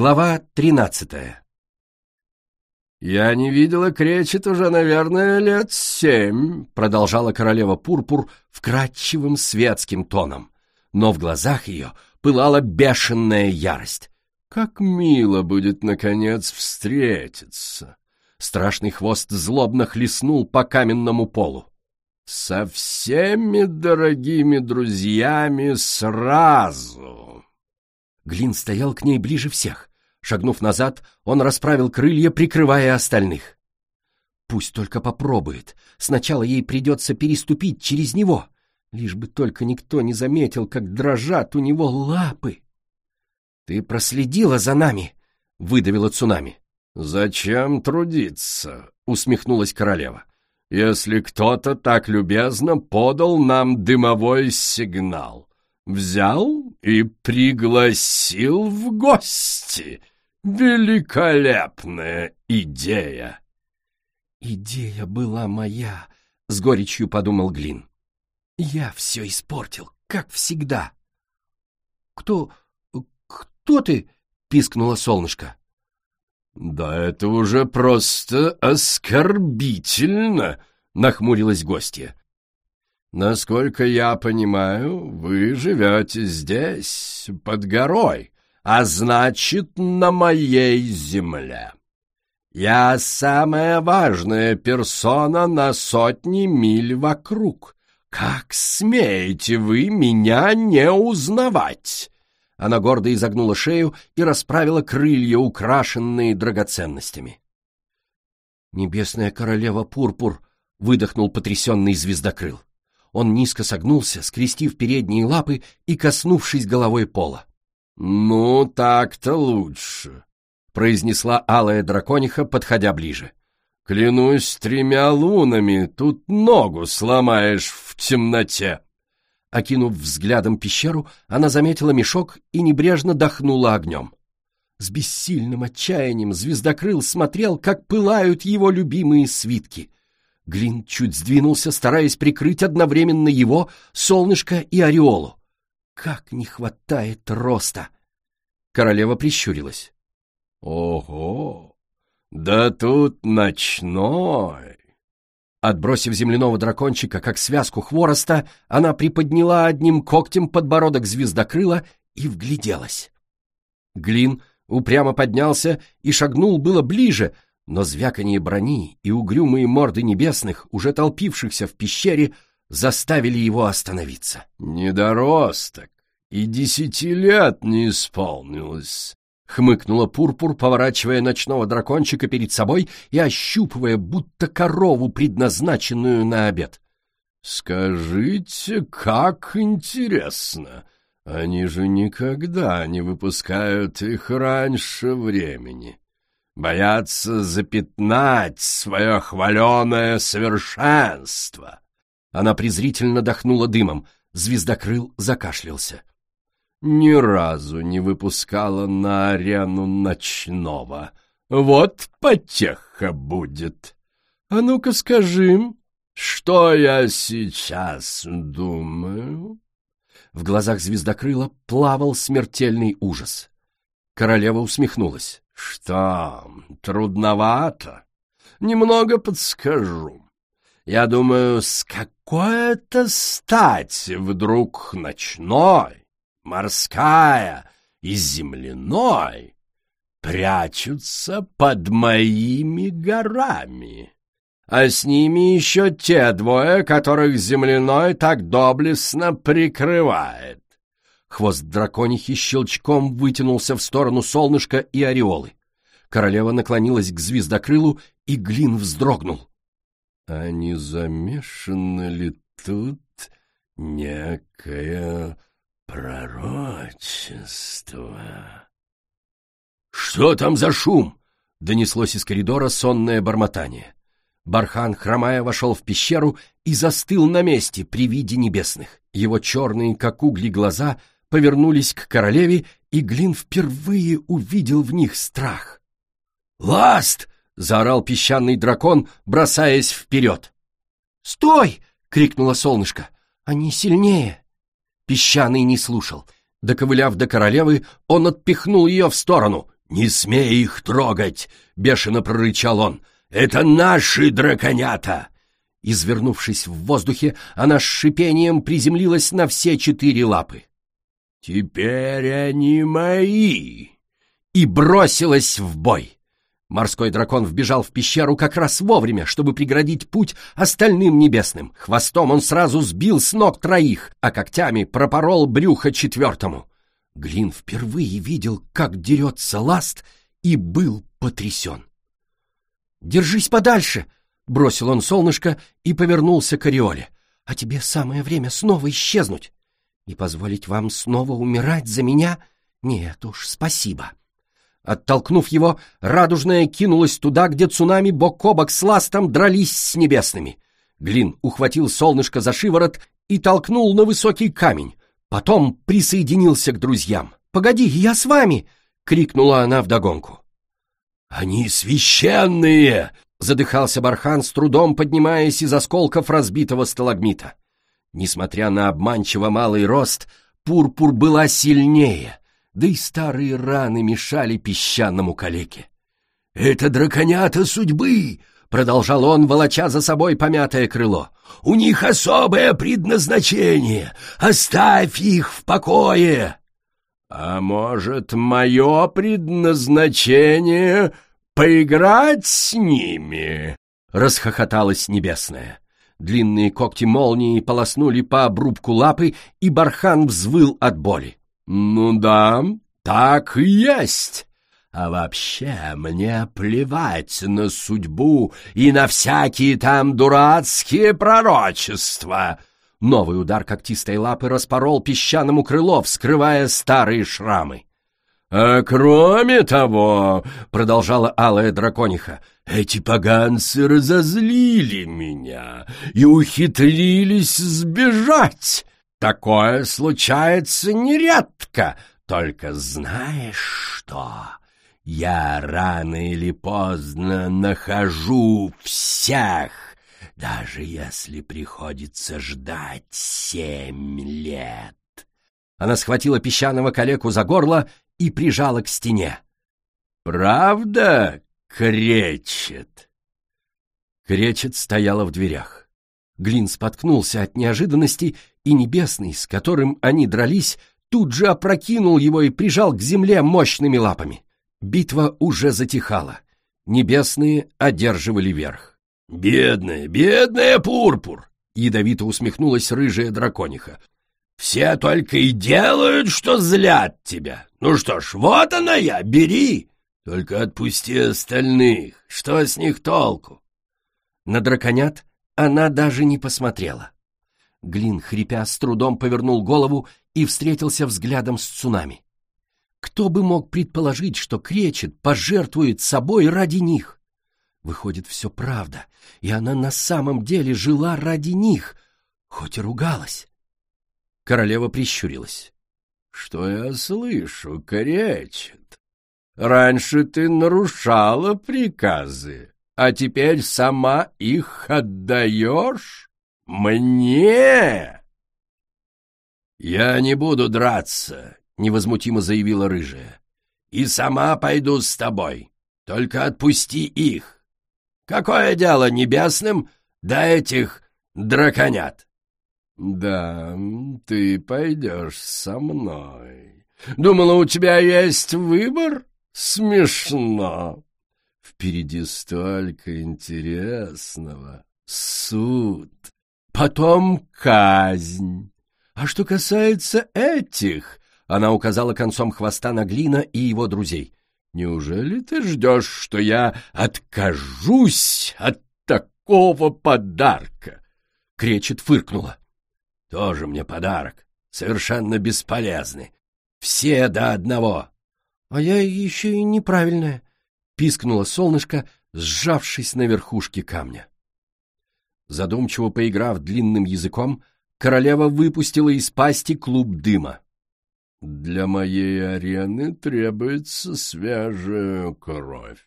Глава тринадцатая «Я не видела кречет уже, наверное, лет семь», — продолжала королева Пурпур вкрадчивым светским тоном. Но в глазах ее пылала бешеная ярость. «Как мило будет, наконец, встретиться!» Страшный хвост злобно хлестнул по каменному полу. «Со всеми дорогими друзьями сразу!» Глин стоял к ней ближе всех. Шагнув назад, он расправил крылья, прикрывая остальных. Пусть только попробует. Сначала ей придется переступить через него. Лишь бы только никто не заметил, как дрожат у него лапы. — Ты проследила за нами? — выдавила цунами. — Зачем трудиться? — усмехнулась королева. — Если кто-то так любезно подал нам дымовой сигнал взял и пригласил в гости. Великолепная идея!» «Идея была моя», — с горечью подумал Глин. «Я все испортил, как всегда». «Кто... кто ты?» — пискнуло солнышко. «Да это уже просто оскорбительно!» — нахмурилась гостья. Насколько я понимаю, вы живете здесь, под горой, а значит, на моей земле. Я самая важная персона на сотни миль вокруг. Как смеете вы меня не узнавать?» Она гордо изогнула шею и расправила крылья, украшенные драгоценностями. «Небесная королева Пурпур!» — выдохнул потрясенный звездокрыл. Он низко согнулся, скрестив передние лапы и коснувшись головой пола. «Ну, так-то лучше», — произнесла алая дракониха, подходя ближе. «Клянусь тремя лунами, тут ногу сломаешь в темноте». Окинув взглядом пещеру, она заметила мешок и небрежно дохнула огнем. С бессильным отчаянием звездокрыл смотрел, как пылают его любимые свитки — Глин чуть сдвинулся, стараясь прикрыть одновременно его, солнышко и ореолу. Как не хватает роста! Королева прищурилась. Ого! Да тут ночной! Отбросив земляного дракончика, как связку хвороста, она приподняла одним когтем подбородок звездокрыла и вгляделась. Глин упрямо поднялся и шагнул было ближе, но звяканье брони и угрюмые морды небесных, уже толпившихся в пещере, заставили его остановиться. «Недоросток, и десяти лет не исполнилось», — хмыкнула Пурпур, поворачивая ночного дракончика перед собой и ощупывая, будто корову, предназначенную на обед. «Скажите, как интересно! Они же никогда не выпускают их раньше времени боятся запятнать свое хваленое совершенство. Она презрительно дохнула дымом, звездокрыл закашлялся. Ни разу не выпускала на арену ночного. Вот потеха будет. А ну-ка скажи, что я сейчас думаю? В глазах звездокрыла плавал смертельный ужас. Королева усмехнулась. Что, трудновато? Немного подскажу. Я думаю, с какой-то стати вдруг ночной, морская и земляной прячутся под моими горами. А с ними еще те двое, которых земляной так доблестно прикрывает. Хвост драконихи щелчком вытянулся в сторону солнышка и ореолы. Королева наклонилась к звездокрылу, и Глин вздрогнул. — А не замешано ли тут некое пророчество? — Что там за шум? — донеслось из коридора сонное бормотание. Бархан, хромая, вошел в пещеру и застыл на месте при виде небесных. Его черные, как угли, глаза повернулись к королеве, и Глин впервые увидел в них страх. «Ласт!» — заорал песчаный дракон, бросаясь вперед. «Стой!» — крикнуло солнышко. «Они сильнее!» Песчаный не слушал. Доковыляв до королевы, он отпихнул ее в сторону. «Не смей их трогать!» — бешено прорычал он. «Это наши драконята!» Извернувшись в воздухе, она с шипением приземлилась на все четыре лапы. «Теперь они мои!» И бросилась в бой. Морской дракон вбежал в пещеру как раз вовремя, чтобы преградить путь остальным небесным. Хвостом он сразу сбил с ног троих, а когтями пропорол брюхо четвертому. Глин впервые видел, как дерется ласт, и был потрясен. «Держись подальше!» — бросил он солнышко и повернулся к Ореоле. «А тебе самое время снова исчезнуть. И позволить вам снова умирать за меня? Нет уж, спасибо». Оттолкнув его, радужная кинулась туда, где цунами бок о бок с ластом дрались с небесными. Глин ухватил солнышко за шиворот и толкнул на высокий камень. Потом присоединился к друзьям. «Погоди, я с вами!» — крикнула она вдогонку. «Они священные!» — задыхался Бархан, с трудом поднимаясь из осколков разбитого сталагмита. Несмотря на обманчиво малый рост, Пурпур была сильнее, да и старые раны мешали песчаному калеке. «Это драконята судьбы!» — продолжал он, волоча за собой помятое крыло. У них особое предназначение. Оставь их в покое. А может, мое предназначение — поиграть с ними? Расхохоталась небесная. Длинные когти молнии полоснули по обрубку лапы, и бархан взвыл от боли. «Ну да, так и есть. А вообще мне плевать на судьбу и на всякие там дурацкие пророчества. Новый удар когтистой лапы распорол песчаному крыло, вскрывая старые шрамы. «А кроме того, — продолжала алая дракониха, — эти поганцы разозлили меня и ухитрились сбежать. Такое случается нередко, только знаешь что?» Я рано или поздно нахожу всех, даже если приходится ждать семь лет. Она схватила песчаного калеку за горло и прижала к стене. «Правда, кречет?» Кречет стояла в дверях. Глин споткнулся от неожиданности, и небесный, с которым они дрались, тут же опрокинул его и прижал к земле мощными лапами. Битва уже затихала. Небесные одерживали верх. «Бедная, бедная Пурпур!» — ядовито усмехнулась рыжая дракониха. «Все только и делают, что злят тебя. Ну что ж, вот она я, бери! Только отпусти остальных, что с них толку?» На драконят она даже не посмотрела. Глин, хрипя, с трудом повернул голову и встретился взглядом с цунами. Кто бы мог предположить, что Кречет пожертвует собой ради них? Выходит, все правда, и она на самом деле жила ради них, хоть и ругалась. Королева прищурилась. — Что я слышу, Кречет? Раньше ты нарушала приказы, а теперь сама их отдаешь? Мне? Я не буду драться, невозмутимо заявила рыжая. «И сама пойду с тобой. Только отпусти их. Какое дело небесным до этих драконят?» «Да, ты пойдешь со мной. Думала, у тебя есть выбор? Смешно. Впереди столько интересного. Суд, потом казнь. А что касается этих, она указала концом хвоста на Глина и его друзей. «Неужели ты ждешь, что я откажусь от такого подарка?» Кречет фыркнула. «Тоже мне подарок. Совершенно бесполезный. Все до одного». «А я еще и неправильная», — пискнула солнышко, сжавшись на верхушке камня. Задумчиво поиграв длинным языком, королева выпустила из пасти клуб дыма. Для моей арены требуется свежая кровь.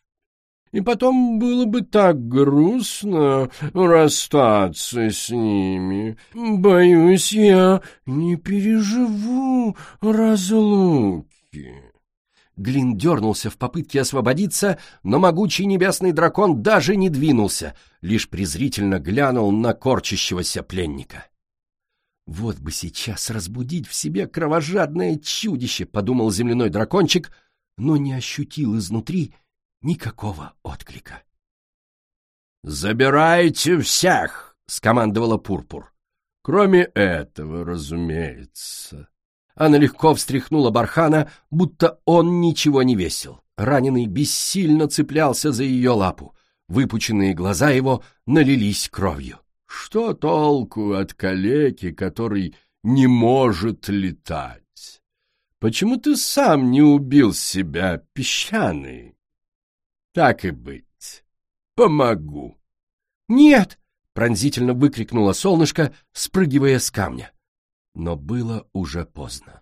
И потом было бы так грустно расстаться с ними. Боюсь, я не переживу разлуки. Глин дернулся в попытке освободиться, но могучий небесный дракон даже не двинулся, лишь презрительно глянул на корчащегося пленника. «Вот бы сейчас разбудить в себе кровожадное чудище», — подумал земляной дракончик, но не ощутил изнутри никакого отклика. «Забирайте всех!» — скомандовала Пурпур. «Кроме этого, разумеется». Она легко встряхнула Бархана, будто он ничего не весил. Раненый бессильно цеплялся за ее лапу. Выпученные глаза его налились кровью. Что толку от калеки, который не может летать? Почему ты сам не убил себя, песчаный? Так и быть. Помогу. Нет! Пронзительно выкрикнуло солнышко, спрыгивая с камня но было уже поздно.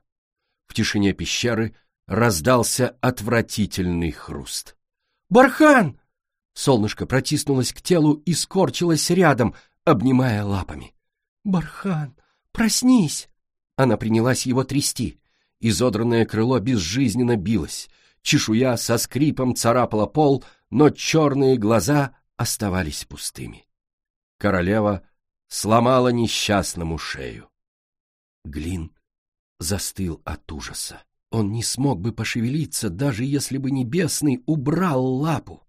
В тишине пещеры раздался отвратительный хруст. «Бархан!» Солнышко протиснулось к телу и скорчилось рядом, обнимая лапами. «Бархан, проснись!» Она принялась его трясти. Изодранное крыло безжизненно билось. Чешуя со скрипом царапала пол, но черные глаза оставались пустыми. Королева сломала несчастному шею. Глин застыл от ужаса. Он не смог бы пошевелиться, даже если бы Небесный убрал лапу.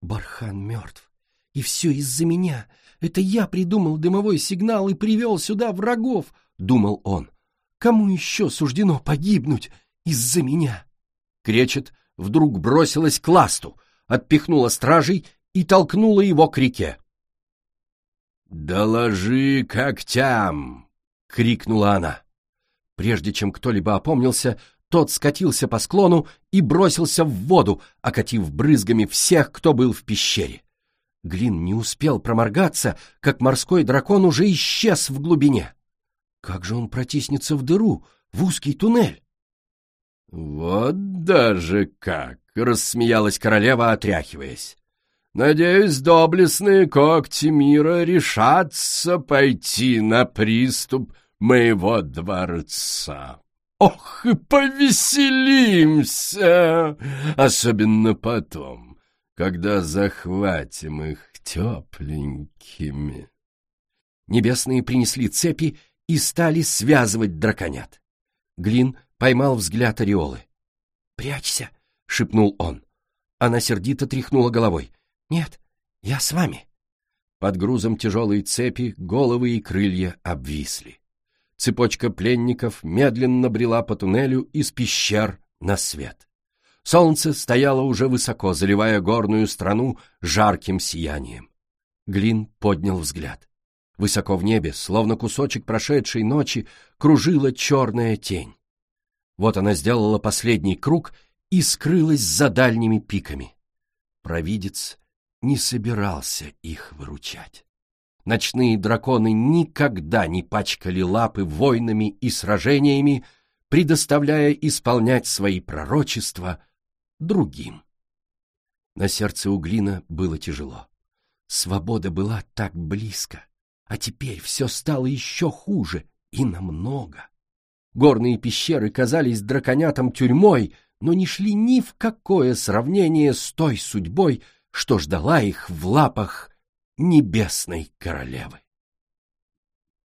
Бархан мертв. И все из-за меня. Это я придумал дымовой сигнал и привел сюда врагов, — думал он. Кому еще суждено погибнуть из-за меня? Кречет вдруг бросилась к ласту, отпихнула стражей и толкнула его к реке. «Доложи когтям!» — крикнула она. Прежде чем кто-либо опомнился, тот скатился по склону и бросился в воду, окатив брызгами всех, кто был в пещере. Глин не успел проморгаться, как морской дракон уже исчез в глубине. Как же он протиснется в дыру, в узкий туннель? — Вот даже как! — рассмеялась королева, отряхиваясь. Надеюсь, доблестные когти мира решатся пойти на приступ моего дворца. Ох, и повеселимся! Особенно потом, когда захватим их тепленькими. Небесные принесли цепи и стали связывать драконят. Глин поймал взгляд Ореолы. «Прячься!» — шепнул он. Она сердито тряхнула головой. «Нет, я с вами». Под грузом тяжелой цепи головы и крылья обвисли. Цепочка пленников медленно брела по туннелю из пещер на свет. Солнце стояло уже высоко, заливая горную страну жарким сиянием. Глин поднял взгляд. Высоко в небе, словно кусочек прошедшей ночи, кружила черная тень. Вот она сделала последний круг и скрылась за дальними пиками. Провидец не собирался их выручать. Ночные драконы никогда не пачкали лапы войнами и сражениями, предоставляя исполнять свои пророчества другим. На сердце Углина было тяжело. Свобода была так близко, а теперь все стало еще хуже и намного. Горные пещеры казались драконятам тюрьмой, но не шли ни в какое сравнение с той судьбой, что ждала их в лапах небесной королевы.